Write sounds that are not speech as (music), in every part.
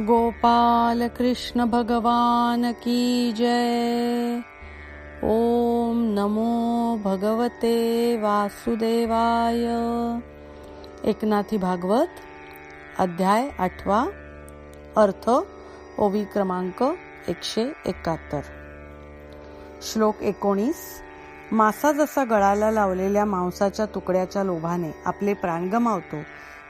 गोपाल कृष्ण भगवान की जय। ओम नमो भगवते वासुदेवाय। एकनाथी भागवत अध्याय आठवा अर्थ ओवी क्रमांक एकशे एकाहत्तर. श्लोक एकोणीस मासा जसा गळाला लावलेल्या मांसाच्या तुकड्याच्या लोभाने आपले प्राण गमावतो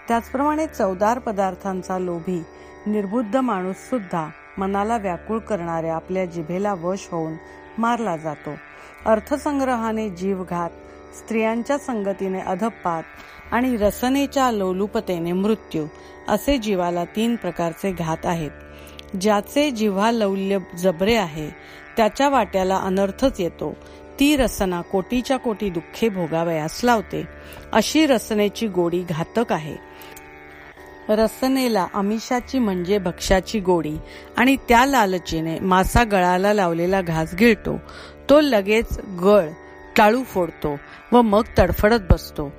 त्याचप्रमाणे चवदार पदार्थांचा लोभी निर्बुद्ध माणूस सुद्धा मनाला व्याकुळ करणाऱ्या आपल्या जिभेला वश होऊन मारला जातो. अर्थसंग्रहाने जीवघात स्त्रियांच्या संगतीने अधपात आणि रसनेच्या लोलुपतेने मृत्यू असे जीवाला तीन प्रकारचे घात आहेत. ज्याचे जिव्हा लौल्य जबरे आहे त्याच्या वाट्याला अनर्थच येतो. ती रसना कोटीच्या कोटी दुःखे भोगावयास लावते. अशी रसनेची गोडी घातक आहे. रसनेला अमिषाची म्हणजे भक्ष्याची गोडी आणि त्या लालचीने मासा गळाला लावलेला घास गिळतो. तो लगेच गळ टाळू फोडतो व मग तडफडत बसतो.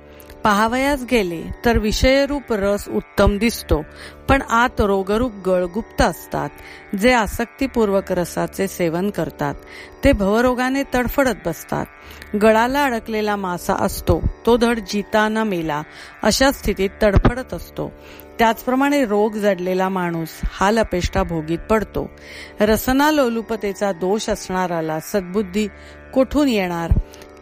पहावयास गेले तर विषयरूप रस उत्तम दिसतो पण आत रोगरूप गळ गुप्त असतात जे आसक्तीपूर्वक रसाचे सेवन करतात. ते भवरोगाने तडफडत बसतात. गळाला अडकलेला मासा असतो तो धड जिताना न मेला अशा स्थितीत तडफडत असतो. त्याचप्रमाणे रोग जडलेला माणूस हा लपेष्टा भोगीत पडतो. रसना लोलुपतेचा दोष असणाराला सद्बुद्धी कोठून येणार?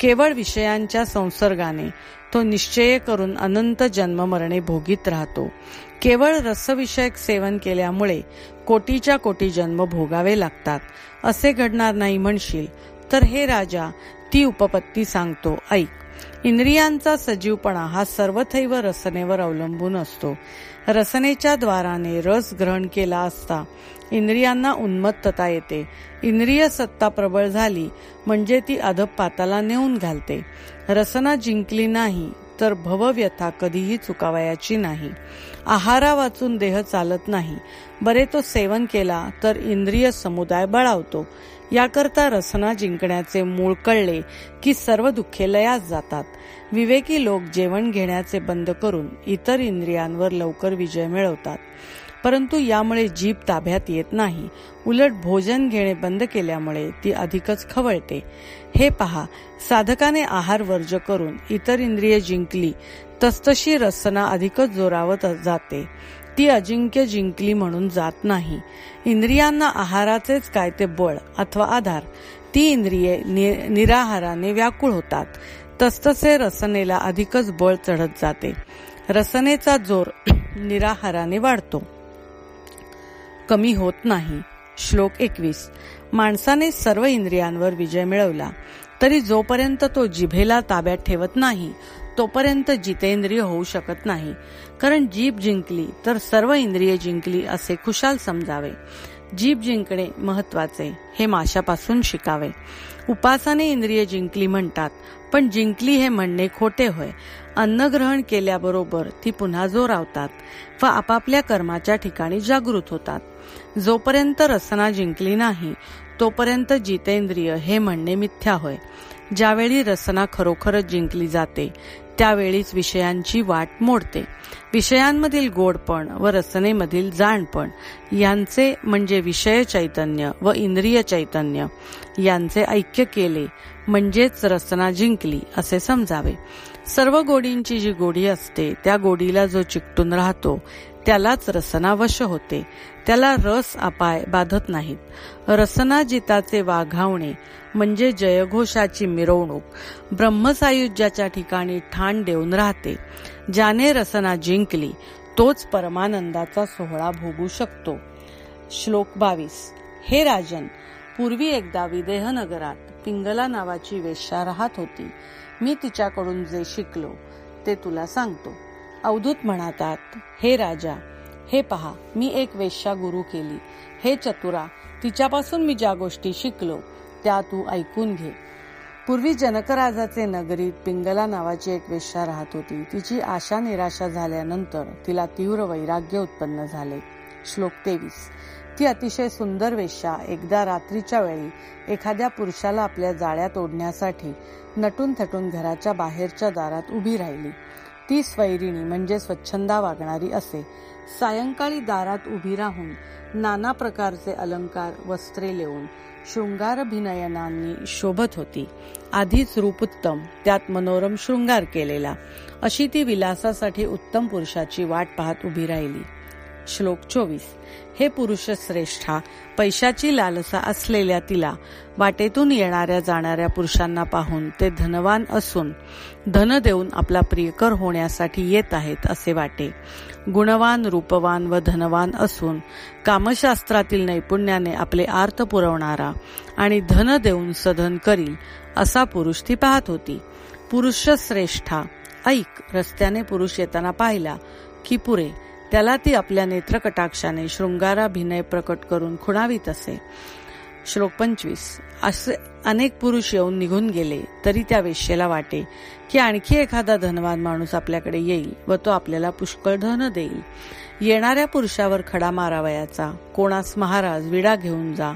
केवळ विषयांच्या संसर्गाने. तो निश्चय करून अनंत जन्म मरणे भोगीत राहतो. केवळ रसविषयक सेवन केल्यामुळे कोटीच्या कोटी जन्म भोगावे लागतात. असे घडणार नाही म्हणशील तर हे राजा ती उपपत्ती सांगतो. ऐक इंद्रियांचा सजीवपणा हा सर्वथैव रसनेवर अवलंबून असतो. रसनेच्या द्वाराने रस ग्रहण केला असता इंद्रियांना उन्मत्तता येते. इंद्रिय सत्ता प्रबळ झाली म्हणजे ती अधप पाताला नेऊन घालते. रसना जिंकली नाही तर भवव्यथा कधीही चुकावयाची नाही. आहारा वाचून देह चालत नाही. बरे तो सेवन केला तर इंद्रिय समुदाय बळावतो. याकरता रसना जिंकण्याचे मूळ कळले की सर्व दुःखे लयास जातात. विवेकी लोक जेवण घेण्याचे बंद करून इतर इंद्रियांवर लवकर विजय मिळवतात. परंतु यामुळे जीभ ताब्यात येत नाही. उलट भोजन घेणे बंद केल्यामुळे ती अधिकच खवळते. हे पहा साधकाने आहार वर्ज करून इतर इंद्रिय जिंकली तसतशी रसना अधिकच जोरावत जाते. ती अजिंक्य जिंकली म्हणून जात नाही. इंद्रियांना आहाराचेच काय ते बळ अथवा आधार. ती इंद्रिये निराहाराने व्याकुळ होतात. तसतसे रसनेला अधिकच बळ चढत जाते. रसनेचा जोर (clears throat) निराहाराने वाढतो. कमी होत नाही. श्लोक एकवीस. माणसाने सर्व इंद्रियांवर विजय मिळवला. तरी जोपर्यंत तो जिभेला ताब्यात ठेवत नाही तोपर्यंत जितेंद्रिय होऊ शकत नाही. कारण जीभ जिंकली तर सर्व इंद्रिय जिंकली असे खुशाल समजावे. जीभ जिंकणे महत्त्वाचे हे माशापासून शिकावे. उपासाने इंद्रिय जिंकली म्हणतात पण जिंकली हे म्हणणे खोटे होय. अन्नग्रहण केल्याबरोबर ती पुन्हा जोरावतात व आपापल्या कर्माच्या ठिकाणी जागृत होतात. जोपर्यंत रसना जिंकली नाही तोपर्यंत जितेंद्रिय हे म्हणणे मिथ्या होय. ज्यावेळी रसना खरोखरच जिंकली जाते त्यावेळीच विषयांची वाट मोडते. विषयांमधील गोडपण व रचनेमधील जाणपण यांचे म्हणजे विषय चैतन्य व इंद्रिय चैतन्य यांचे ऐक्य केले म्हणजेच रचना जिंकली असे समजावे. सर्व गोडींची जी गोडी असते त्या गोडीला जो चिकटून राहतो त्यालाच रसनावश होते. त्याला रस अपाय बाधत नाहीत. रसना जिताचे वाघावणे म्हणजे जयघोषाची मिरवणूक. ब्रह्मसायुज्याच्या ठिकाणी ठाण देऊन राहते. ज्याने रसना जिंकली तोच परमानंदाचा सोहळा भोगू शकतो. श्लोक बावीस. हे राजन पूर्वी एकदा विदेहनगरात पिंगला नावाची वेश्या राहत होती. मी तिच्याकडून जे शिकलो ते तुला सांगतो. अवधूत म्हणतात हे राजा हे पहा मी एक वेश्या गुरु केली. हे चतुरा तिच्यापासून मी ज्या गोष्टी शिकलो त्या तू ऐकून घे. पूर्वी जनकराजाचे नगरीत पिंगला नावाची एक वेश्या राहत होती. तिची आशा निराशा झाल्यानंतर तिला तीव्र वैराग्य उत्पन्न झाले. श्लोक तेवीस. ती अतिशय सुंदर वेश्या एकदा रात्रीच्या वेळी एखाद्या पुरुषाला आपल्या जाळ्यात ओढण्यासाठी नटून थटून घराच्या बाहेरच्या दारात उभी राहिली. ती स्वैरिणी म्हणजे स्वच्छंदा वागणारी असे. सायंकाळी दारात उभी राहून नाना प्रकारचे अलंकार वस्त्रे लेऊन शृंगारभिनयनांनी शोभत होती. आधीच रूपोत्तम त्यात मनोरम शृंगार केलेला. अशी ती विलासासाठी उत्तम पुरुषाची वाट पाहत उभी राहिली. श्लोक चोवीस. हे पुरुष श्रेष्ठा पैशाची लालसा असलेल्या तिला वाटेतून येणाऱ्या जाणाऱ्या पुरुषांना पाहून ते धनवान असून धन देऊन आपला प्रियकर होण्यासाठी येत आहेत असे वाटे. गुणवान रूपवान व धनवान असून कामशास्त्रातील नैपुण्याने आपले आर्त पुरवणारा आणि धन देऊन सधन करील असा पुरुष ती पाहत होती. पुरुष श्रेष्ठा ऐक रस्त्याने पुरुष येताना पाहिला की पुरे त्याला ती आपल्या नेत्रकटाक्षाने शृंगाराभिनय प्रकट करून खुणावीत असे. श्लोक पंचवीस. असे अनेक पुरुष येऊन निघून गेले तरी त्या वेश्येला वाटे की आणखी एखादा धनवान माणूस आपल्याकडे येईल व तो आपल्याला पुष्कळ धन देईल. येणाऱ्या पुरुषावर खडा मारावयाचा कोणास महाराज विडा घेऊन जा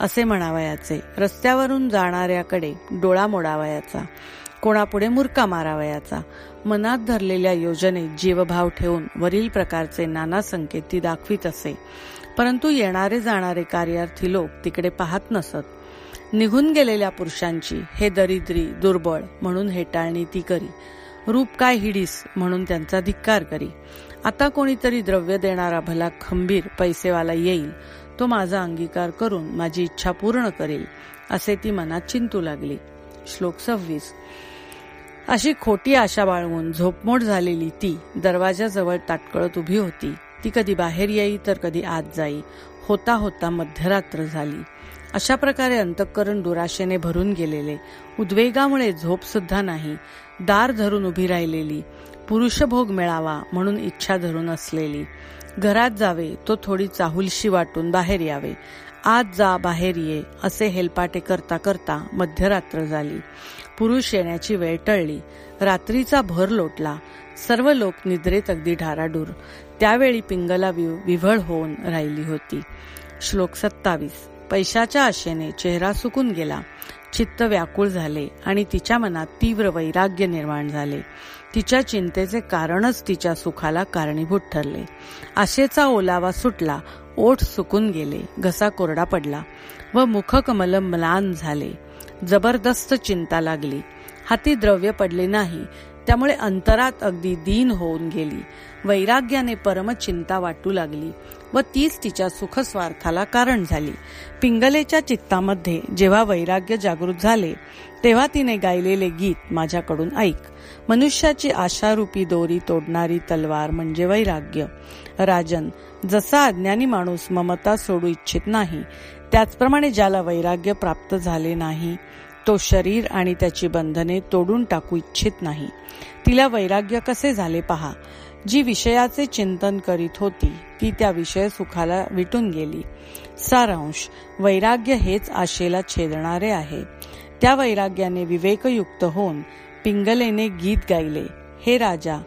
असे म्हणावयाचे. रस्त्यावरून जाणाऱ्याकडे डोळा मोडावयाचा कोणापुढे मुरका मारावयाचा मनात धरलेल्या योजनेत जीवभाव ठेवून वरील प्रकारचे नाना संकेत ती दाखवित असे. परंतु येणारे जाणारे कार्यार्थी लोक तिकडे पाहत नसत. निघून गेलेल्या पुरुषांची हे दरिद्री दुर्बळ म्हणून हेटाळणी ती करी. रूप काय हिडीस म्हणून त्यांचा धिक्कार करी. आता कोणीतरी द्रव्य देणारा भला खंबीर पैसेवाला येईल. तो माझा अंगीकार करून माझी इच्छा पूर्ण करेल. असे ती मनात चिंतू लागली. श्लोक सव्वीस. अशी खोटी आशा बाळगून झोपमोड झालेली ती दरवाजाजवळ ताटकळत उभी होती. ती कधी बाहेर येई तर कधी आत जाई. होता होता मध्यरात्र झाली. अशा प्रकारे अंतःकरण दुराशेने भरून गेलेले. उद्वेगामुळे झोप सुद्धा नाही. दार धरून उभी राहिलेली. पुरुषभोग मिळावा म्हणून इच्छा धरून असलेली. घरात जावे तो थोडी चाहुलशी वाटून बाहेर यावे. आज जा बाहेर ये असे हेलपाटे करता करता मध्यरात्र झाली. पुरुष येण्याची वेळ टळली. रात्रीचा भर लोटला. सर्व लोक निद्रेत अगदी ढाराडूर. त्यावेळी पिंगला विव्हळ होऊन राहिली होती. श्लोक सत्तावीस. पैशाच्या आशेने चेहरा सुकून गेला. चित्त व्याकुळ झाले आणि तिच्या मनात तीव्र वैराग्य निर्माण झाले. तिच्या चिंतेचे कारणच तिच्या सुखाला कारणीभूत ठरले. आशेचा ओलावा सुटला. ओठ सुकून गेले. घसा कोरडा पडला व मुखकमल म्लान झाले. जबरदस्त चिंता लागली. हाती द्रव्य पडले नाही. त्यामुळे अंतरात अगदी दीन होऊन गेली. वैराग्याने परमचिंता वाटू लागली व तीच तिच्या सुखस्वार्थाला कारण झाली. पिंगलेच्या चित्तामध्ये जेव्हा वैराग्य जागृत झाले तेव्हा तिने गायलेले गीत माझ्याकडून ऐक. मनुष्याची आशारूपी दोरी तोडणारी तलवार म्हणजे वैराग्य. राजन जसा अज्ञानी माणूस ममता सोडू इच्छित नाही त्याचप्रमाणे ज्याला वैराग्य प्राप्त झाले नाही तो शरीर आणि त्याची बंधने तोडून टाकू इच्छित नाही. तिला वैराग्य कसे झाले पहा. जी विषयाचे चिंतन करीत होती ती त्या विषय सुखाला विटून गेली. सारांश वैराग्य हेच आशेला छेदणारे आहे. त्या वैराग्याने विवेकयुक्त होऊन पिंगलेने गीत गायले हे राजा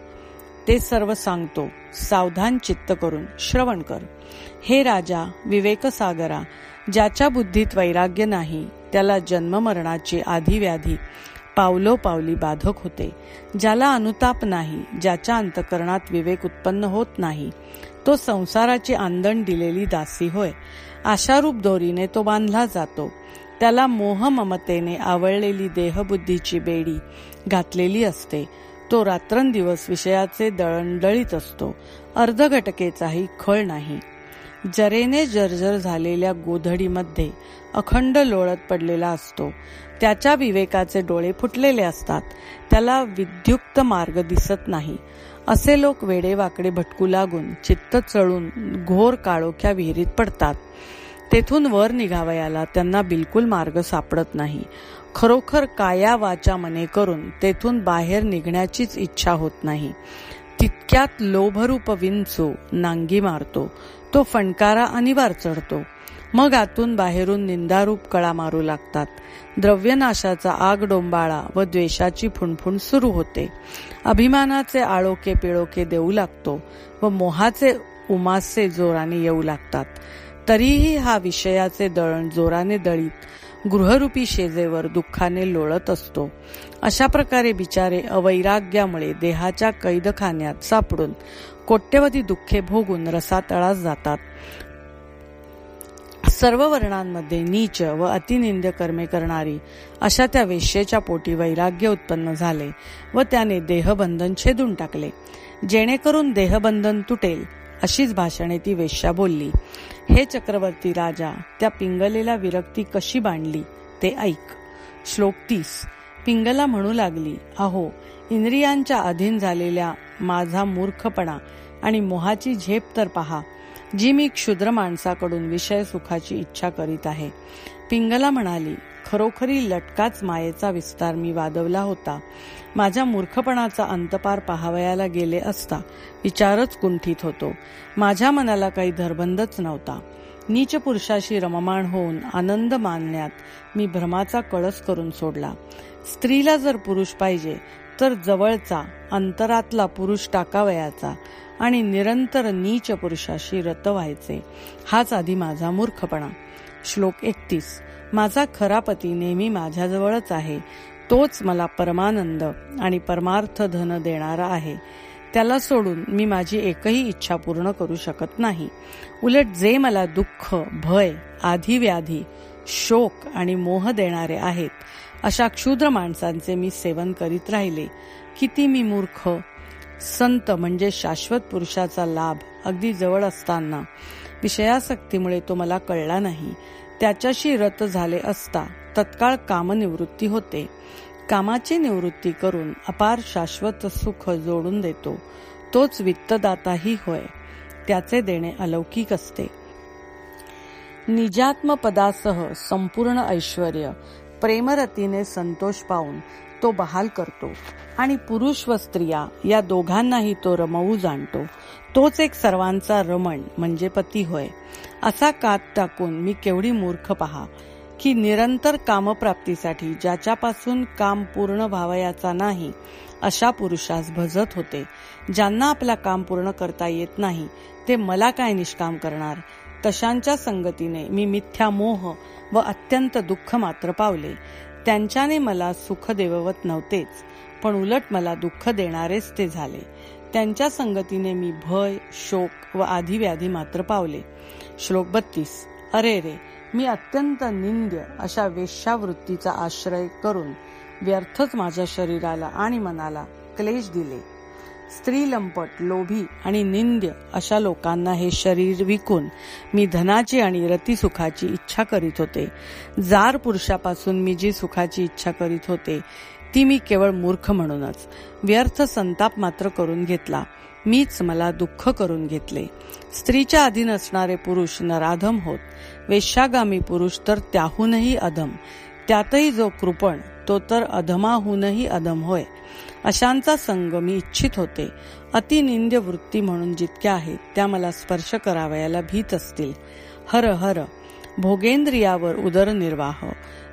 ते सर्व सांगतो सावधान चित्त करून श्रवण कर. हे राजा विवेकसागरा ज्याच्या बुद्धीत वैराग्य नाही त्याला जन्ममरणाची आधी व्याधी पावलो पावली बाधक होते. ज्याला अनुताप नाही ज्याच्या अंतकरणात विवेक उत्पन्न होत नाही तो संसाराची आंदण दिलेली दासी होय. आशारूप दोरीने तो बांधला जातो. त्याला मोह ममतेने आवळलेली देहबुद्धीची बेडी घातलेली असते. तो रात्रंदिवस विषयाचे दळणदळीत असतो. अर्धघटकेचाही खळ नाही. जरेने जर्जर झालेल्या गोधडीमध्ये अखंड लोळत पडलेला असतो. त्याच्या विवेकाचे डोळे फुटलेले असतात. त्याला विद्युक्त मार्ग दिसत नाही. असे लोक वेडेवाकडे भटकू लागून चित्त चळून घोर काळोख्या विहिरीत पडतात. तेथून वर निघावयाला त्यांना बिलकुल मार्ग सापडत नाही. खरोखर काया वाचा मने करून तेथून बाहेर निघण्याचीच इच्छा होत नाही. तितक्यात लोभरूप विंचू नांगी मारतो. तो फणकारा अनिवार चढतो मग आतून बाहेरून निंदारूप कळा मारू लागतात. द्रव्यनाशाचा आग डोंबाळा व द्वेषाची फुणफुण सुरू होते. अभिमानाचे आळोके पिळोके देऊ लागतो व मोहाचे उमासे जोराने येऊ लागतात. तरीही हा विषयाचे दळण जोराने दळीत गृहरूपी शेजेवर दुःखाने लोळत असतो. अशा प्रकारे बिचारे अवैराग्यामुळे देहाच्या कैदखान्यात सापडून कोट्यवधी दुःखे भोगून रसातळास जातात. सर्व वर्णांमध्ये नीच व अतिनिंद्य कर्मे करणारी अशा त्या वेश्येच्या पोटी वैराग्य उत्पन्न झाले व त्याने देहबंधन छेदून टाकले. जेणेकरून देहबंधन तुटेल अशीच भाषणे ती वेश्या बोलली. हे चक्रवर्ती राजा त्या पिंगलेला विरक्ती कशी बांधली ते ऐक. श्लोक तीस. पिंगला म्हणू लागली अहो इंद्रियांच्या अधीन झालेल्या माझा मूर्खपणा आणि मोहाची झेप तर पहा जी मी क्षुद्र माणसाकडून विषय सुखाची इच्छा करीत आहे. पिंगला म्हणाली खरोखरी लटकाच मायेचा विस्तार मी वादवला होता. माझ्या मूर्खपणाचा अंतपार पहावयाला गेले असता विचारच कुंठित होतो. माझ्या मनाला काही धरबंदच नव्हता. नीच पुरुषाशी रममाण होऊन आनंद मानण्यात मी भ्रमाचा कळस करून सोडला. स्त्रीला जर पुरुष पाहिजे तर जवळचा अंतरातला पुरुष टाकावयाचा आणि निरंतर नीच पुरुषाशी रत व्हायचे हाच आधी माझा मूर्खपणा. श्लोक एकतीस. माझा खरा पती नेहमी माझ्याजवळच आहे. तोच मला परमानंद आणि परमार्थ धन देणारा आहे. त्याला सोडून मी माझी एकही इच्छा पूर्ण करू शकत नाही. उलट जे मला दुःख भय आधी व्याधी शोक आणि मोह देणारे आहेत अशा क्षुद्र माणसांचे मी सेवन करीत राहिले. किती मी मूर्ख. संत म्हणजे शाश्वत पुरुषाचा लाभ अगदी जवळ असताना. विषयासक्तीमुळे तो मला कळला नाही. त्याच्याशी रत झाले असता तत्काळ कामनिवृत्ती होते. कामाची निवृत्ती करून अपार शाश्वत सुख जोडून देतो. तोच वित्तदाताही होय. त्याचे देणे अलौकिक असते. निजात्मपदासह संपूर्ण ऐश्वर प्रेमरतीने संतोष पाहून तो बहाल करतो. आणि पुरुष व स्त्रिया या दोघांनाही तो रमवू जाणतो. तोच एक सर्वांचा रमण म्हणजे पती होय. असा कात टाकून मी केवढी मूर्ख पहा की निरंतर कामप्राप्तीसाठी ज्याच्यापासून काम पूर्ण व्हावयाचा नाही अशा पुरुषास भजत होते. ज्यांना आपला काम पूर्ण करता येत नाही ते मला काय निष्काम करणार? तशांच्या संगतीने मी मिथ्या मोह व अत्यंत दुःख मात्र पावले. त्यांच्याने मला सुख देववत नव्हतेच पण उलट मला दुःख देणारेच ते झाले. त्यांच्या संगतीने मी भय शोक व आधी व्याधी मात्र पावले. श्लोक बत्तीस. अरे रे मी अत्यंत निंद्य अशा वेश्यावृत्तीचा आश्रय करून व्यर्थच माझ्या शरीराला आणि मनाला क्लेश दिले. स्त्री लंपट लोभी आणि निंद्य अशा लोकांना हे शरीर विकून मी धनाची आणि रतिसुखाची इच्छा करीत होते. जार पुरुषापासून मी जी सुखाची इच्छा करीत होते ती मी केवळ मूर्ख म्हणूनच. व्यर्थ संताप मात्र करून घेतला. मीच मला दुःख करून घेतले. स्त्रीच्या अधीन असणारे पुरुष नराधम होत. वेश्यागामी पुरुष तर त्याहूनही अधम. त्यातही जो कृपण तो तर अधमाहूनही अधम होय. अशांचा संग मी इच्छित होते. अतिनिंद्य वृत्ती म्हणून जितक्या आहेत त्या मला स्पर्श करावयाला भीत असतील. हर हर! भोगेंद्रियावर उदरनिर्वाह.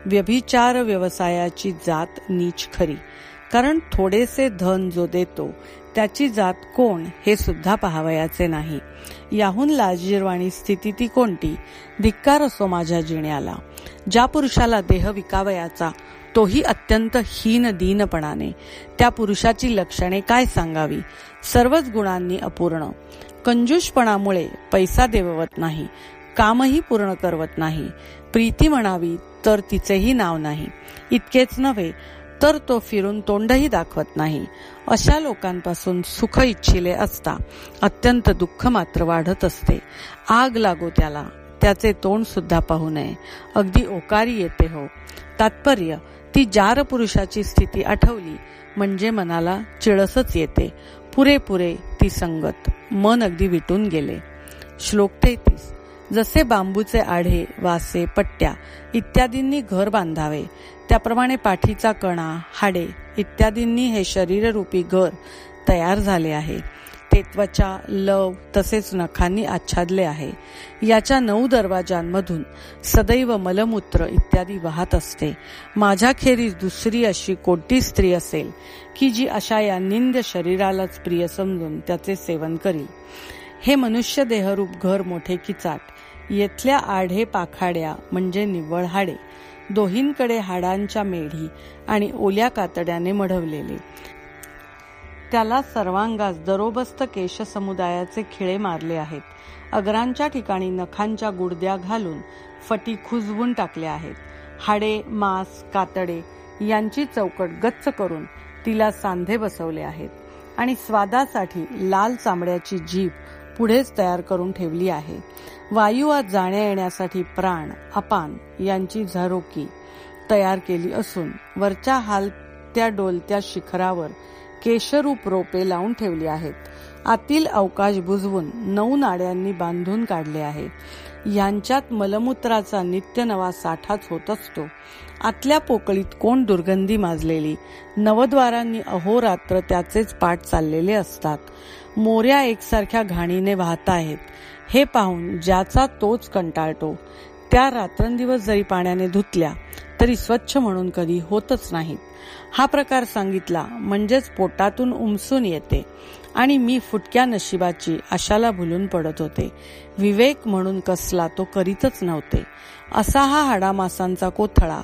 व्यभिचार व्यवसायाची जात नीच खरी. कारण थोडेसे धन जो देतो त्याची जात कोण हे सुद्धा पाहावयाचे नाही. याहून लाजीरवाणी स्थिती ती कोणती? धिक्कार असो माझ्या जिण्याला. ज्या पुरुषाला देह विकावयाचा तोही अत्यंत हीन दीनपणाने. त्या पुरुषाची लक्षणे काय सांगावी? सर्वच गुणांनी अपूर्ण. कंजूषपणामुळे पैसा देववत नाही. कामही पूर्ण करवत नाही. प्रीती म्हणावी तर तिचेही नाव नाही. इतकेच नव्हे तर तो फिरून तोंडही दाखवत नाही. अशा लोकांपासून सुख इच्छिले असता अत्यंत दुःख मात्र वाढत असते. आग लागो त्याला त्याचे तोंड सुद्धा पाहू नये. अगदी ओकारी येते हो. तात्पर्य ती जार पुरुषाची स्थिती आठवली म्हणजे मनाला चिळसच येते. पुरेपुरे ती संगत मन अगदी विटून गेले. श्लोक तेहतीस. जसे बांबूचे आढे वासे पट्ट्या इत्यादींनी घर बांधावे त्याप्रमाणे पाठीचा कणा हाडे इत्यादींनी हे शरीररूपी घर तयार झाले आहे. ते त्वचा लव तसेच नखांनी आच्छादले आहे. याच्या नऊ दरवाजांमधून सदैव मलमूत्र इत्यादी वाहत असते. माझ्याखेरीज दुसरी अशी कोणती स्त्री असेल की जी अशा या निंद शरीरालाच प्रिय समजून त्याचे सेवन करील. हे मनुष्य देहरूप घर मोठे किचाट येथल्या आढे पाखाड्या म्हणजे निव्वळ हाडे दोहींकडे हाडांच्या मेढी आणि ओल्या कातड्याने मढवलेले. त्याला सर्वांगास दरोबस्त केश समुदायाचे खिळे मारले आहेत. अगरांच्या ठिकाणी नखांच्या गुडद्या घालून फटी खुजवून टाकल्या आहेत. हाडे मांस कातडे यांची चौकट गच्च करून तिला सांधे बसवले आहेत आणि स्वादासाठी लाल चांबड्याची जीभ पुढेच तयार करून ठेवली आहे. वायुवात जाण्या येण्यासाठी प्राण अपान यांची झरोकी तयार केली असून वरच्या हालत्या डोलत्या शिखरावर केशरूप रोपे लावून ठेवली आहेत. आतील अवकाश बुजवून नऊ नाड्यांनी बांधून काढले आहे. यांच्यात मलमूत्राचा नित्य नवा साठाच होत असतो. आतल्या पोकळीत कोण दुर्गंधी माजलेली? नवद्वारांनी अहोरात्र त्याचेच पाठ चाललेले असतात. मोऱ्या एकसारख्या घाणीने वाहत आहेत. हे पाहून ज्याचा तोच कंटाळतो. त्या रात्रंदिवस जरी पाण्याने धुतल्या तरी स्वच्छ म्हणून कधी होतच नाहीत. हा प्रकार सांगितला म्हणजेच पोटातून उमसून येते आणि मी फुटक्या नशिबाची आशाला भुलून पडत होते. विवेक म्हणून कसला तो करीतच नव्हते. असा हा हाडामासांचा कोथळा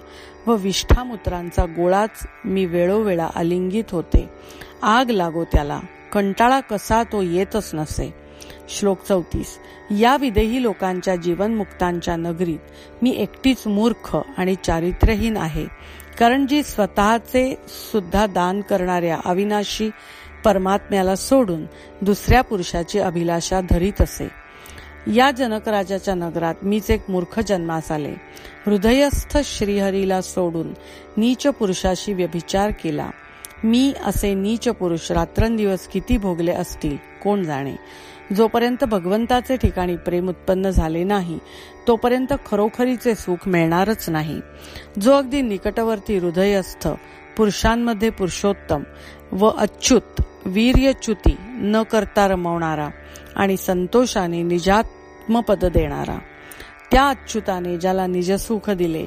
व विष्ठामूत्रांचा गोळाच मी वेळोवेळा अलिंगित होते. आग लागो त्याला. कंटाळा कसा तो येतच नसे. श्लोक चौतीस. या विदेही लोकांच्या जीवनमुक्तांच्या नगरीत मी एकटीच मूर्ख आणि चारित्र्यहीन आहे. कारण जी स्वतःचे सुद्धा दान करणाऱ्या अविनाशी परमात्म्याला सोडून दुसऱ्या पुरुषाची अभिलाषा धरीत असे. या जनकराजाच्या नगरात मीच एक मूर्ख जन्मास आले. हृदयस्थ श्रीहरीला सोडून नीच पुरुषाशी व्यभिचार केला. मी असे नीच पुरुष रात्रंदिवस किती भोगले असतील कोण जाणे? जोपर्यंत भगवंताचे ठिकाणी प्रेम उत्पन्न झाले नाही तोपर्यंत खरोखरीचे सुख मिळणारच नाही. जो अगदी निकटवर्ती हृदयस्थ पुरुषांमध्ये पुरुषोत्तम व अच्युत वीर्यच्युती न करता रमवणारा आणि संतोषाने निजात्मपद देणारा त्या अच्युताने ज्याला निजसुख दिले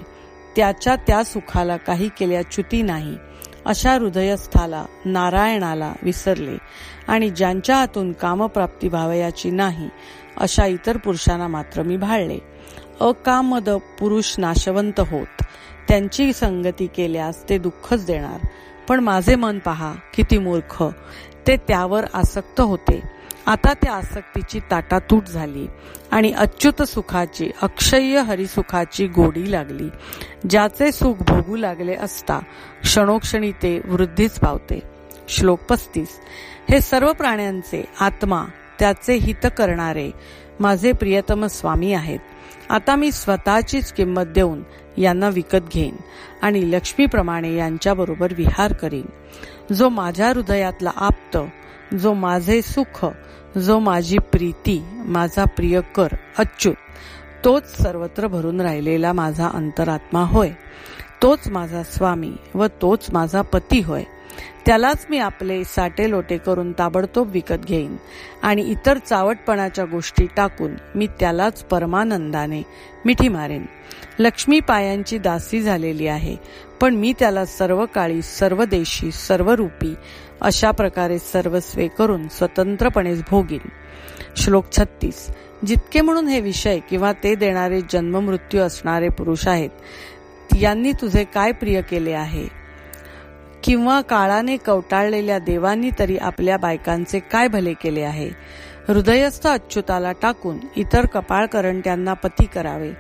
त्याच्या त्या सुखाला काही केल्या च्युती नाही अशा हृदयस्थाला नारायणाला विसरले. आणि ज्यांच्या हातून कामप्राप्ती व्हावयाची नाही अशा इतर पुरुषांना मात्र मी भाळले. अकामद पुरुष नाशवंत होत. त्यांची संगती केल्यास ते दुःखच देणार. पण माझे मन पहा किती मूर्ख. ते त्यावर आसक्त होते. आता त्या आसक्तीची ताटातूट झाली आणि अच्युत सुखाची अक्षय्य हरिसुखाची गोडी लागली. ज्याचे सुख भोगू लागले असता क्षणोक्षणी ते वृद्धीच पावते. श्लोक पस्तीस. हे सर्व प्राण्यांचे आत्मा त्याचे हित करणारे माझे प्रियतम स्वामी आहेत. आता मी स्वतःचीच किंमत देऊन यांना विकत घेईन आणि लक्ष्मीप्रमाणे यांच्याबरोबर विहार करीन. जो माझ्या हृदयातला आप्त जो माझे सुख जो माझी प्रीती माझा प्रियकर अच्युत तोच सर्वत्र भरून राहिलेला माझा अंतरात्मा होय. तोच माझा स्वामी व तोच माझा पती होय. त्यालाच मी आपले साटे लोटे करून ताबडतोब विकत घेईन आणि इतर चावटपणाच्या गोष्टी टाकून मी त्यालाच परमानंदाने मिठी मारेन. लक्ष्मी पायांची दासी झालेली आहे पण मी त्याला सर्व काळी सर्व देशी सर्व रूपी अशा प्रकारे सर्वस्वे करून स्वतंत्रपणेच भोगीन. श्लोक छत्तीस. जितके म्हणून हे विषय किंवा ते देणारे जन्म मृत्यू असणारे पुरुष आहेत यांनी तुझे काय प्रिय केले आहे? किंवा काळाने कवटाळलेल्या देवांनी तरी आपल्या बायकांचे काय भले केले आहे? हृदयस्थ अच्युताला टाकून इतर कपाळकरंट्यांना पती करावे.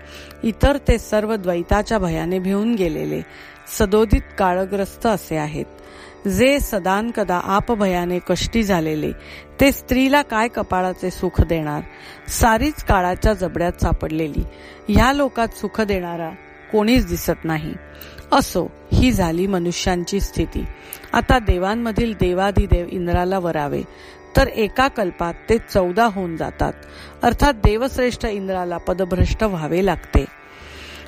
इतर ते सर्व द्वैताच्या भयाने भिवून गेलेले सदोदित काळग्रस्त असे आहेत. जे सदानकदा आपभयाने कष्टी झालेले ते स्त्रीला काय कपाळाचे सुख देणार? सारीच काळाच्या जबड्यात सापडलेली ह्या लोकात सुख देणारा कोणीच दिसत नाही. असो ही झाली मनुष्यांची स्थिती. आता देवांमधील देवाधिदेव इंद्राला वरावे. तर एका कल्पात ते चौदा होऊन जातात. अर्थात देवश्रेष्ठ इंद्राला पदभ्रष्ट व्हावे लागते.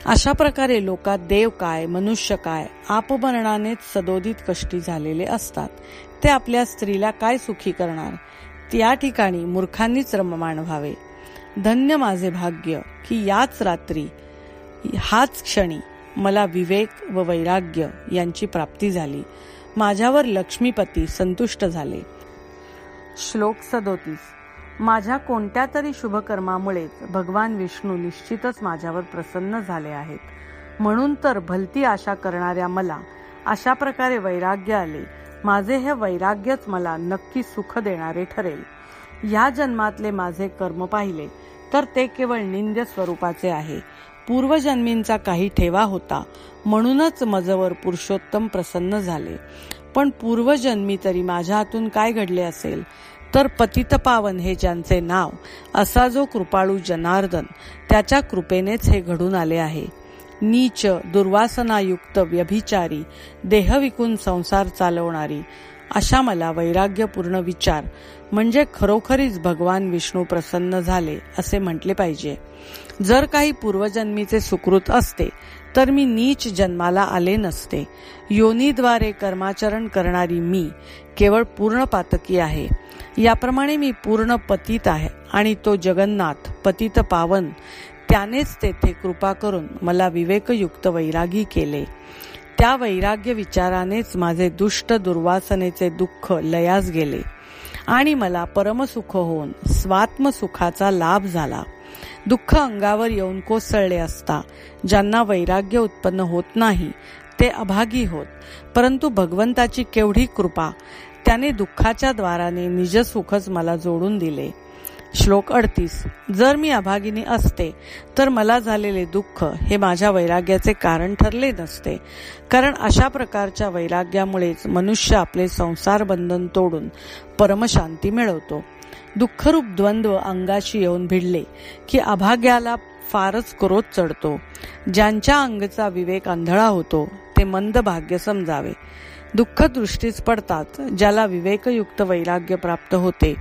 अशा प्रकारे लोकात देव काय मनुष्य काय आपमरणानेच सदोदित कष्टी झालेले असतात. ते आपल्या स्त्रीला काय सुखी करणार? त्या ठिकाणी मूर्खांनीच रममाण व्हावे. धन्य माझे भाग्य की याच रात्री हाच क्षणी मला विवेक व वैराग्य यांची प्राप्ती झाली. माझ्यावर लक्ष्मीपती संतुष्ट झाले. श्लोक सदोतीस. माझ्या कोणत्या तरी शुभकर्मामुळेच भगवान विष्णू निश्चितच माझ्यावर प्रसन्न झाले आहेत. म्हणून तर भलती आशा करणाऱ्या मला अशा प्रकारे वैराग्य आले. माझे हे वैराग्यच मला नक्की सुख देणारे ठरेल. या जन्मातले माझे कर्म पाहिले तर ते केवळ निंद्य स्वरूपाचे आहे. पूर्वजन्मींचा काही ठेवा होता. म्हणूनच मजवर पुरुषोत्तम प्रसन्न झाले. पण पूर्वजन्मी तरी माझ्या हातून काय घडले असेल? तर पतितपावन हे ज्यांचे नाव असा जो कृपाळू जनार्दन त्याच्या कृपेनेच हे घडून आले आहे. नीच दुर्वासनायुक्त व्यभिचारी देह विकून संसार चालवणारी अशा मला वैराग्यपूर्ण विचार म्हणजे खरोखरीच भगवान विष्णू प्रसन्न झाले असे म्हटले पाहिजे. जर काही पूर्वजन्मीचे सुकृत असते तर मी नीच जन्माला आले नसते. योनीद्वारे कर्माचरण करणारी मी केवळ पूर्ण पातकी आहे. याप्रमाणे मी पूर्ण पतित आहे आणि तो जगन्नाथ पतित पावन त्यानेच तेथे कृपा करून मला विवेकयुक्त वैरागी केले. त्या वैराग्य विचारानेच माझे दुष्ट दुर्वासनेचे दुःख लयास गेले आणि मला परमसुख होऊन स्वात्मसुखाचा लाभ झाला. दुःख अंगावर येऊन कोसळले असता ज्यांना वैराग्य उत्पन्न होत नाही ते अभागी होत. परंतु भगवंताची केवढी कृपा त्याने दुःखाच्या द्वाराने निजसुखच मला जोडून दिले. श्लोक अडतीस जर मी अभागिनी असते तर मला झालेले दुःख हे माझ्या वैराग्याचे कारण ठरले नसते. कारण अशा प्रकारच्या वैराग्यामुळेच मनुष्य आपले संसार बंधन तोडून परमशांती मिळवतो. दुःखरूप द्वंद्व अंगाशी येऊन भिडले की अभाग्याला फारच क्रोध चढतो. ज्यांच्या अंगचा विवेक आंधळा होतो ते मंद भाग्य समजावे. दुःख दृष्टीस पडतात ज्याला विवेकयुक्त वैराग्य प्राप्त होते.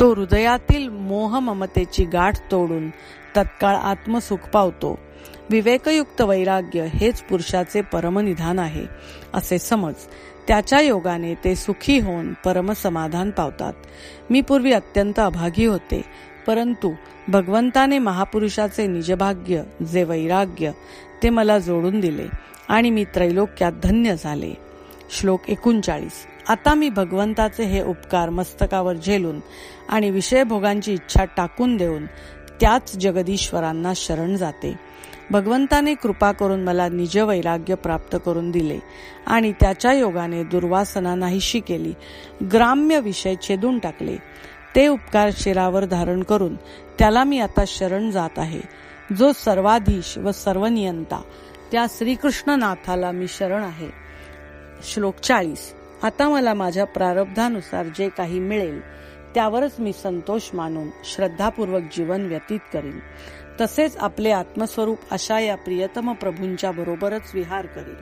तो हृदयातील मोह ममतेची गाठ तोडून तत्काळ आत्मसुख पावतो. विवेकयुक्त वैराग्य हेच पुरुषाचे परमनिधान आहे असे समज. त्याच्या योगाने ते सुखी होऊन परमसमाधान पावतात. मी पूर्वी अत्यंत अभागी होते परंतु भगवंताने महापुरुषाचे निजभाग्य जे वैराग्य ते मला जोडून दिले आणि मी त्रैलोक्यात धन्य झाले. श्लोक एकोणचाळीस. आता मी भगवंताचे हे उपकार मस्तकावर झेलून आणि विषयभोगांची इच्छा टाकून देऊन त्याच जगदीश्वरांना शरण जाते. भगवंताने कृपा करून मला निज वैराग्य प्राप्त करून दिले आणि त्याच्या योगाने दुर्वासना नाहीशी केली. ग्राम्य विषय छेदून टाकले. ते उपकार शिरावर धारण करून त्याला मी आता शरण जात आहे. जो सर्वाधीश व सर्वनियंता त्या श्रीकृष्णनाथाला मी शरण आहे. श्लोक चाळीस. आता मला माझ्या प्रारब्धानुसार जे काही मिळेल त्यावरच मी संतोष मानून श्रद्धापूर्वक जीवन व्यतीत करीन. तसेच आपले आत्मस्वरूप अशा या प्रियतम प्रभूंच्या बरोबरच विहार करीन.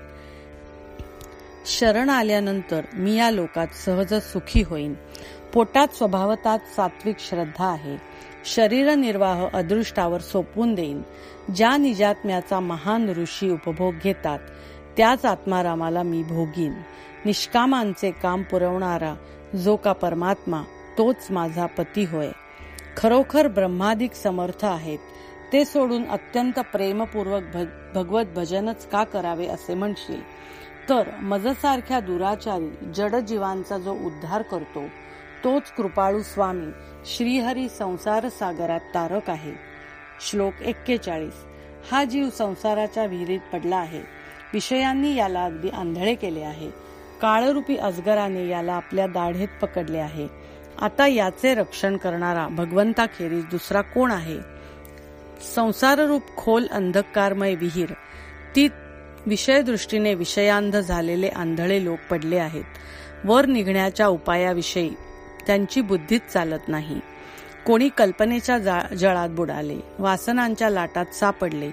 शरण आल्यानंतर मी या लोकात सहजच सुखी होईन. पोटात स्वभावतात सात्विक श्रद्धा आहे. शरीर निर्वाह अदृष्टावर सोपवून देईन. ज्या निजात्म्याचा महान ऋषी उपभोग घेतात त्याच आत्मारामाला मी भोगीन. निष्कामांचे काम पुरवणारा जो का परमात्मा तोच माझा पती होय. खरोखर ब्रह्मादिक समर्थ आहेत. ते सोडून अत्यंत प्रेमपूर्वक भगवत भजनच का करावे असे म्हणशील? तर मजसारख्या दुराचारी जडजीवांचा जो उद्धार करतो तोच कृपाळू स्वामी श्रीहरी संसार सागरात तारक आहे. श्लोक एक्केचाळीस. हा जीव संसाराच्या विहिरीत पडला आहे. विषयांनी याला अगदी आंधळे केले आहे. काळरूपी अजगराने याला आपल्या दाढेत पकडले आहे. आता याचे रक्षण करणारा भगवंताखेरीज दुसरा कोण आहे? संसाररूप खोल अंधकारमय विहीर. ती विषय दृष्टीने विषयांध झालेले आंधळे लोक पडले आहेत. वर निघण्याच्या उपायाविषयी त्यांची बुद्धीच चालत नाही. कोणी कल्पनेच्या जळात बुडाले वासनांच्या लाटात सापडले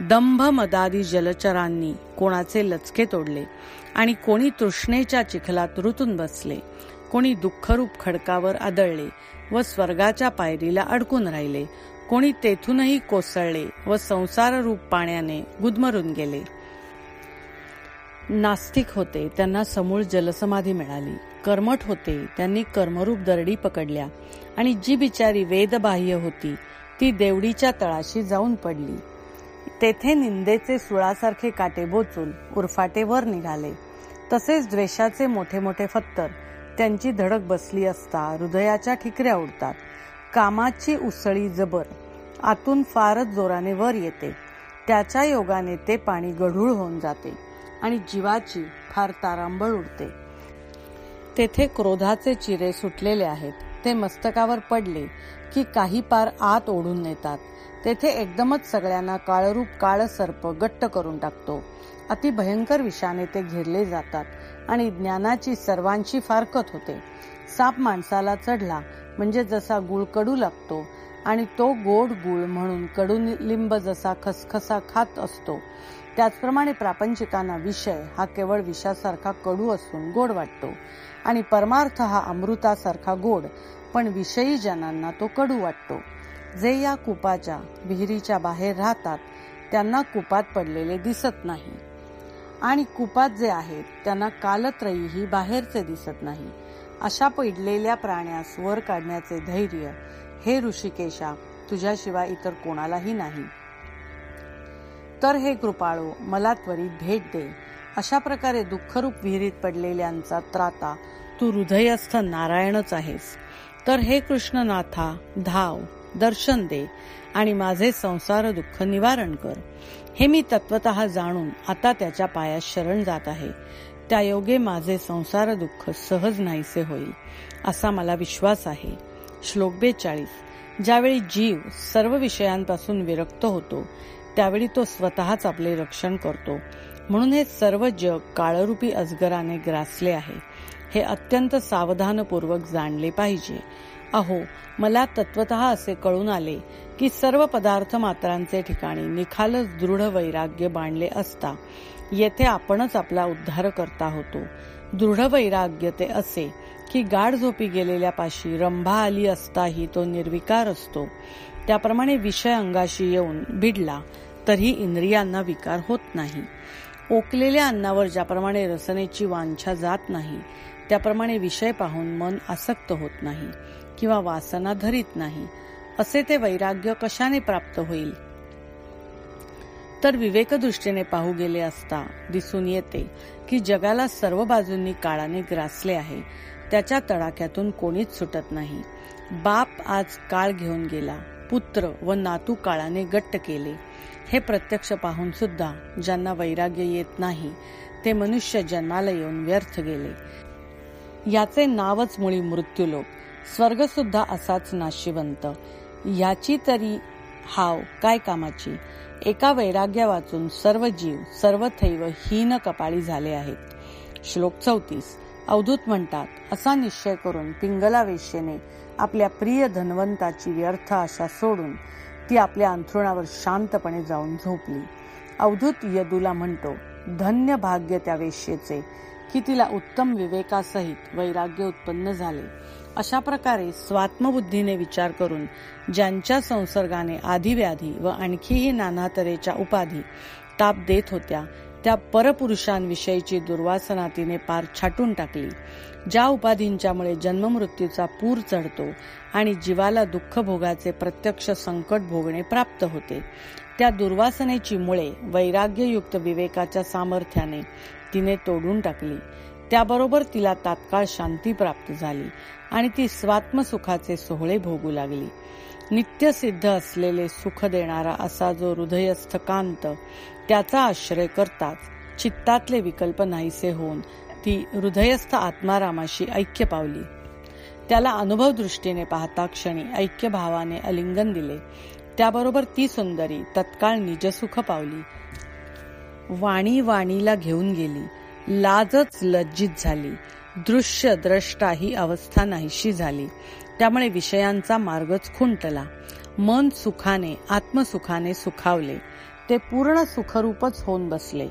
दंभ मदादी जलचरांनी कोणाचे लचके तोडले आणि कोणी तृष्णेच्या चिखलात रुतून बसले कोणी दुःखरूप खडकावर आदळले व स्वर्गाच्या पायरीला अडकून राहिले कोणी तेथूनही कोसळले व संसाररूप पाण्याने गुदमरून गेले. नास्तिक होते त्यांना समूळ जलसमाधी मिळाली. कर्मठ होते त्यांनी कर्मरूप दरडी पकडल्या आणि जी बिचारी वेदबाह्य होती ती देवडीच्या तळाशी जाऊन पडली. तेथे निंदेचे सुळासारखे काटे बोचून उरफाटे वर निघाले. तसेच द्वेषाचे मोठे मोठे फत्तर त्यांची धडक बसली असता हृदयाच्या ठिकऱ्या उडतात. कामाची उसळी जबर. आतून फारच जोराने वर येते. त्याच्या योगाने ते पाणी गढूळ होऊन जाते आणि जीवाची फार तारांबळ उडते. तेथे क्रोधाचे चिरे सुटलेले आहेत. ते मस्तकावर पडले की काही पार आत ओढून नेतात. तेथे एकदमच सगळ्यांना काळरूप काळ सर्प गट्ट करून टाकतो. अति भयंकर विषाने ते घेरले जातात आणि ज्ञानाची सर्वांची फारकत होते. साप माणसाला चढला म्हणजे जसा गुळ कडू लागतो आणि तो गोड गुळ म्हणून कडुलिंब जसा खसखसा खात असतो. त्याचप्रमाणे प्रापंचिकांना विषय हा केवळ विषासारखा कडू असून गोड वाटतो. आणि परमार्थ हा अमृतासारखा गोड पण विषयी जनांना तो कडू वाटतो. जे या कुपाच्या विहिरीच्या बाहेर राहतात त्यांना कुपात पडलेले दिसत नाही. आणि कुपात जे आहेत त्यांना कालत्रयीही बाहेरचे दिसत नाही. अशा पडलेल्या प्राण्यास वर काढण्याचे धैर्य हे ऋषिकेशा तुझ्याशिवाय इतर कोणालाही नाही. तर हे कृपाळो मला त्वरित भेट दे. अशा प्रकारे दुःखरूप विहिरीत पडलेल्यांचा त्राता तू हृदयस्थ नारायणच आहेस. तर हे कृष्णनाथा धाव दर्शन दे आणि माझे संसार दुःख निवारण कर. हे मी तत्वत जाणून आता त्याच्या पायात शरण जात आहे. त्या योगे माझे संसार दुःख सहज नाहीसे होईल असा मला विश्वास आहे. श्लोक बेचाळीस. ज्यावेळी जीव सर्व विषयांपासून विरक्त होतो त्यावेळी तो स्वतःच आपले रक्षण करतो. म्हणून हे सर्व जग काळरूपी अजगराने ग्रासले आहे. हे अत्यंत सावधानपूर्वक जाणले पाहिजे. अहो मला तत्वत असे कळून आले की सर्व पदार्थ मात्रांचे ठिकाणी निखालच दृढ वैराग्य बांधले असता येथे आपणच आपला उद्धार करता होतो. दृढ वैराग्य ते असे की गाढ झोपी गेलेल्या पाशी रंभा आली असताही तो निर्विकार असतो. त्याप्रमाणे विषय अंगाशी येऊन भिडला तरी इंद्रियांना विकार होत नाही. ओकलेल्या अन्नावर ज्याप्रमाणे रसनेची वांछा जात नाही त्याप्रमाणे विषय पाहून मन आसक्त होत नाही किंवा वासना धरीत नाही. असे ते वैराग्य कशाने प्राप्त होईल? तर विवेकदृष्टीने पाहू गेले असता दिसून येते की जगाला सर्व बाजूंनी काळाने ग्रासले आहे. त्याच्या तडाख्यातून कोणीच सुटत नाही. बाप आज काळ घेऊन गेला. पुत्र व नातू काळाने गट्ट केले. हे प्रत्यक्ष पाहून सुद्धा ज्यांना वैराग्य येत नाही ते मनुष्य जन्माला येऊन व्यर्थ गेले. याचे नावच मुळी मृत्यूलोक. स्वर्ग सुद्धा असाच नाशिवंत. याची तरी हाव काय कामाची? एका वैराग्या वाचून सर्व जीव सर्व थैव हीन कपाळी झाले आहेत. श्लोक चौतीस. अवधूत म्हणतात असा निश्चय करून पिंगला वेश्येने आपल्या प्रिय धनवंताची व्यर्थ आशा सोडून ती आपल्या अंथरुणावर शांतपणे जाऊन झोपली. अवधूत यदूला म्हणतो धन्य भाग्य त्या वेश्येचे की तिला उत्तम विवेकासहित वैराग्य उत्पन्न झाले. अशा प्रकारे स्वात्मबुद्धीने विचार करून ज्यांच्या संसर्गाने आधीव्याधी व आणखीही नाना तऱ्हेच्या उपाधी ताप देत होत्या त्या परपुरुषांविषयीची दुर्वासना तिने पार छाटून टाकली. ज्या उपाधींच्यामुळे जन्ममृत्यूचा पूर चढतो आणि जीवाला दुःख भोगाचे प्रत्यक्ष संकट भोगणे प्राप्त होते त्या दुर्वासनेची मुळे वैराग्ययुक्त विवेकाच्या सामर्थ्याने तिने तोडून टाकली. त्याबरोबर तिला तात्काळ शांती प्राप्त झाली आणि ती स्वात्मसुखाचे सोहळे भोगू लागली. नित्य सिद्ध असलेले सुख देणारा असा जो हृदयस्थ कांत त्याचा आश्रय करताच चित्तातले विकल्प नाहीसे होऊन ती हृदयस्थ आत्मारामाशी ऐक्य पावली. त्याला अनुभव दृष्टीने पाहता क्षणी ऐक्य भावाने अलिंगन दिले. त्याबरोबर ती सुंदरी तत्काळ निजसुख पावली. वाणी वाणीला घेऊन गेली. लाजच लज्जित झाली. दृश्य द्रष्टा ही अवस्था नाहीशी झाली. त्यामुळे विषयांचा मार्गच खुंटला. मन सुखाने आत्मसुखाने सुखावले. ते पूर्ण सुखरूपच होऊन बसले.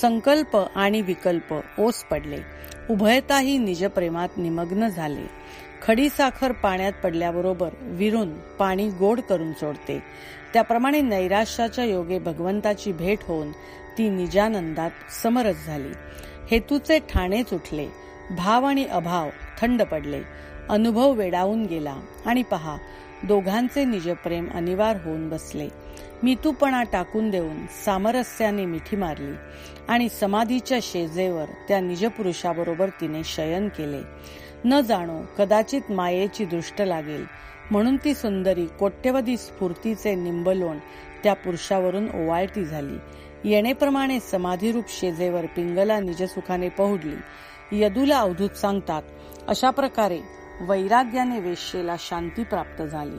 संकल्प आणि विकल्प ओस पडले. उभयताही निजप्रेमात निमग्न झाले. खडी साखर पाण्यात पडल्याबरोबर विरून पाणी गोड करून सोडते. त्याप्रमाणे नैराश्याच्या योगे भगवंताची भेट होऊन ती निजानंदात समरस झाली. हेतूचे ठाणेच उठले भाव आणि अभाव थंड पडले. अनुभव वेडावून गेला. आणि पहा दोघांचे निजप्रेम अनिवार्य होऊन बसले. मितूपणा टाकून देऊन सामरस्याने मिठी मारली. आणि समाधीच्या शेजेवर त्या निजपुरुषाबरोबर तिने शयन केले. न जाणो कदाचित मायेची दृष्ट लागेल. म्हणून ती सुंदरी कोट्यवधी स्फूर्तीचे निंबलोण त्या पुरुषावरून ओवाळती झाली. येणेप्रमाणे समाधीरूप शेजेवर पिंगला निजसुखाने पहुडली. यदूला अवधूत सांगतात अशा प्रकारे वैराग्याने वेश्येला शांती प्राप्त झाली.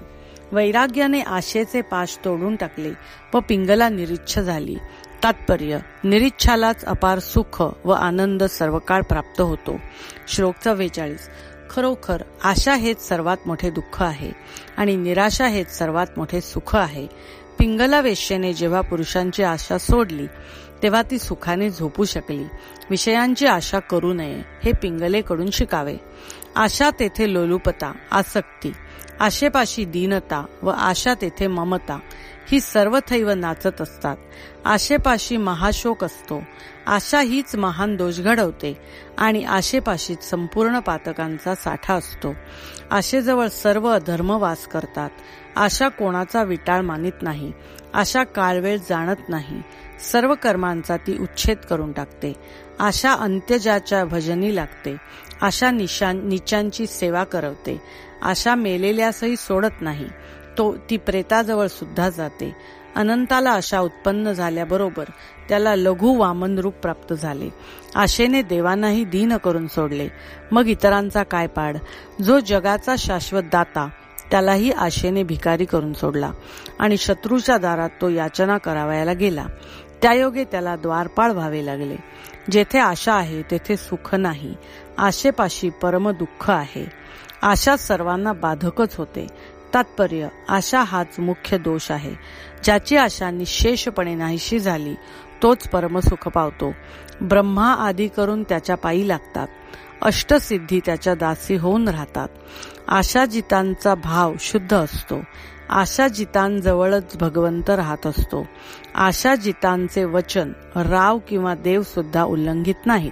वैराग्याने आशेचे पाश तोडून टाकले व पिंगला निरीच्छ झाली. तात्पर्य निरीच्छालाच अपार सुख व आनंद सर्वकाळ प्राप्त होतो. श्लोक चव्वेचाळीस खरोखर आशा हेच सर्वात मोठे दुःख आहे आणि निराशा हेच सर्वात मोठे सुख आहे. पिंगला वेश्येने जेव्हा पुरुषांची आशा सोडली तेव्हा ती सुखाने झोपू शकली. विषयांची आशा करू नये हे पिंगलेकडून शिकावे. आशा तेथे लोलुपता आसक्ती. आशेपाशी दीनता व आशा तेथे ममता ही सर्वथैव नाचत असतात. आशेपाशी महाशोक असतो. आशा हीच महान दोष घडवते आणि आशेपाशीत संपूर्ण पातकांचा साठा असतो. आशेजवळ सर्व अधर्म वास करतात. आशा कोणाचा विटाळ मानित नाही. आशा काळवेळ जाणत नाही. सर्व कर्मांचा ती उच्छेद करून टाकते. आशा अंत्यजाच्या भजनी लागते. आशा निशान निचांची सेवा करवते. आशा मेलेल्यासही सोडत नाही. तो ती प्रेताजवळ सुद्धा जाते. अनंताला आशा उत्पन्न झाल्याबरोबर त्याला लघु वामन रूप प्राप्त झाले. आशेने देवांनाही दीन करून सोडले. मग इतरांचा काय पाड? जो जगाचा शाश्वत दाता त्यालाही आशेने भिकारी करून सोडला आणि शत्रूच्या दारात तो याचना करावयाला गेला. त्यायोगे त्याला द्वारपाळ व्हावे लागले. जेथे आशा आहे तेथे सुख नाही. आशेपाशी परम दुःख आहे. आशा सर्वांना बाधकच होते. तात्पर्य आशा हाच मुख्य दोष आहे. ज्याची आशा निशेषपणे नाहीशी झाली तोच परमसुख पावतो. ब्रह्मा आदी करून त्याच्या पायी लागतात. अष्टसिद्धी त्याच्या दासी होऊन राहतात. आशाजितांचा भाव शुद्ध असतो. आशाजितांजवळच भगवंत राहत असतो. आशाजितांचे वचन राव किंवा देव सुद्धा उल्लंघित नाहीत.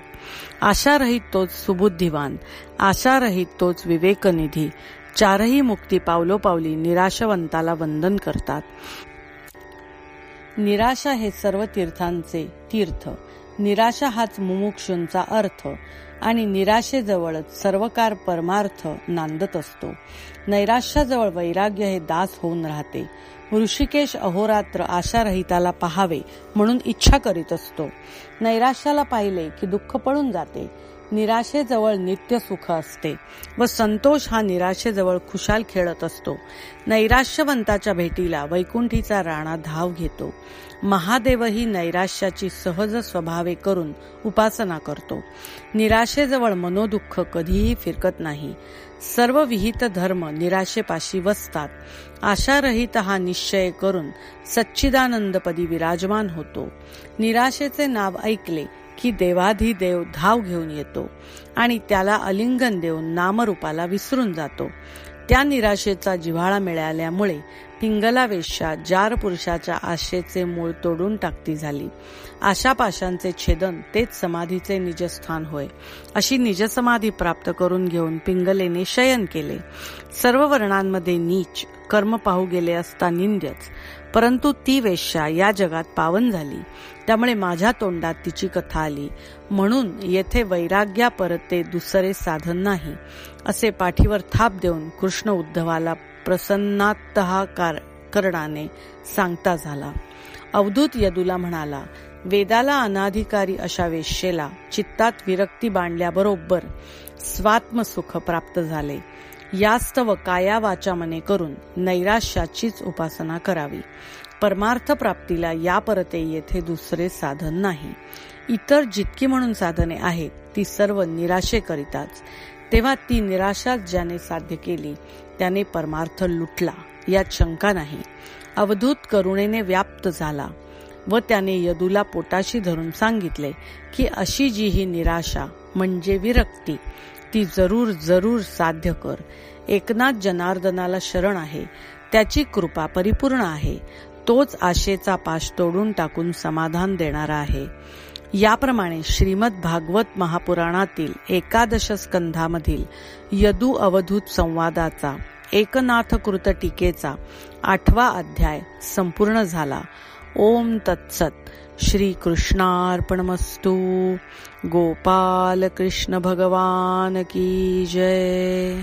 आशारहित तोच सुबुद्धिवान. आशारहित तोच विवेकनिधी. चारही मुक्ती पावलोपावली निराशवंताला वंदन करतात. निराशा हे सर्व तीर्थांचे तीर्थ. निराशा हाच मुमुक्षूंचा अर्थ. आणि निराशेजवळच सर्वकार परमार्थ नांदत असतो. नैराश्याजवळ वैराग्य हे दास होऊन राहते. ऋषिकेश अहोरात्र आशारहिताला पहावे म्हणून इच्छा करीत असतो. नैराश्याला पाहिले की दुःख पळून जाते. निराशेजवळ नित्य सुख असते व संतोष हा निराशेजवळ खुशाल खेळत असतो. नैराश्यवंताच्या भेटीला वैकुंठीचा राणा धाव घेतो. महादेवही नैराश्याची सहज स्वभावे करून उपासना करतो. निराशेजवळ मनोदुःख कधीही फिरकत नाही. सर्व विहित धर्म निराशेपाशी वसतात. आशारहित हा निश्चय करून सच्चिदानंदपदी विराजमान होतो. निराशेचे नाव ऐकले की देवाधिदेव धाव घेऊन येतो आणि त्याला अलिंगन देऊन नामरूपाला विसरून जातो. त्या निराशेचा जिव्हाळा मिळाल्यामुळे पिंगला वेश्या जार पुरुषाच्या आशेचे मूळ तोडून टाकती झाली. आशापाशांचे छेदन तेच समाधीचे निजस्थान होय अशी निजसमाधी प्राप्त करून घेऊन पिंगलेने शयन केले. सर्व वर्णांमध्ये नीच कर्म पाहू गेले असता निंद्यच परंतु ती वेश्या या जगात पावन झाली. त्यामुळे माझ्या तोंडात तिची कथा आली. म्हणून येथे वैराग्या परते दुसरे साधन नाही. असे पाठीवर थाप देऊन कृष्ण उद्धवाला प्रसन्नात करणाने सांगता झाला. अवधूत यदूला म्हणाला वेदाला अनाधिकारी अशा वेश्येला चित्तात विरक्ती बांधल्याबरोबर स्वात्मसुख प्राप्त झाले. यास्तव काया वाचा मने करून नैराश्याचीच उपासना करावी. परमार्थ प्राप्तीला या परते येथे दुसरे साधन नाही. इतर जितकी म्हणून साधने आहेत ती सर्व निराशेकरिताच. तेव्हा ती निराशा ज्याने साध्य केली त्याने परमार्थ लुटला. यात शंका नाही. अवधूत करुणेने व्याप्त झाला व त्याने यदूला पोटाशी धरून सांगितले की अशी जी ही निराशा म्हणजे विरक्ती ती जरूर जरूर साध्य कर. एकनाथ जनार्दनाला शरण आहे. त्याची कृपा परिपूर्ण आहे. तोच आशेचा पाश तोडून टाकून समाधान देणारा आहे. याप्रमाणे श्रीमद भागवत महापुराणातील एकादश स्कंधामधील यदू अवधूत संवादाचा एकनाथ कृत टीकेचा आठवा अध्याय संपूर्ण झाला. ओम तत्सत. श्री कृष्णार्पणमस्तू. गोपाल कृष्ण भगवान की जय.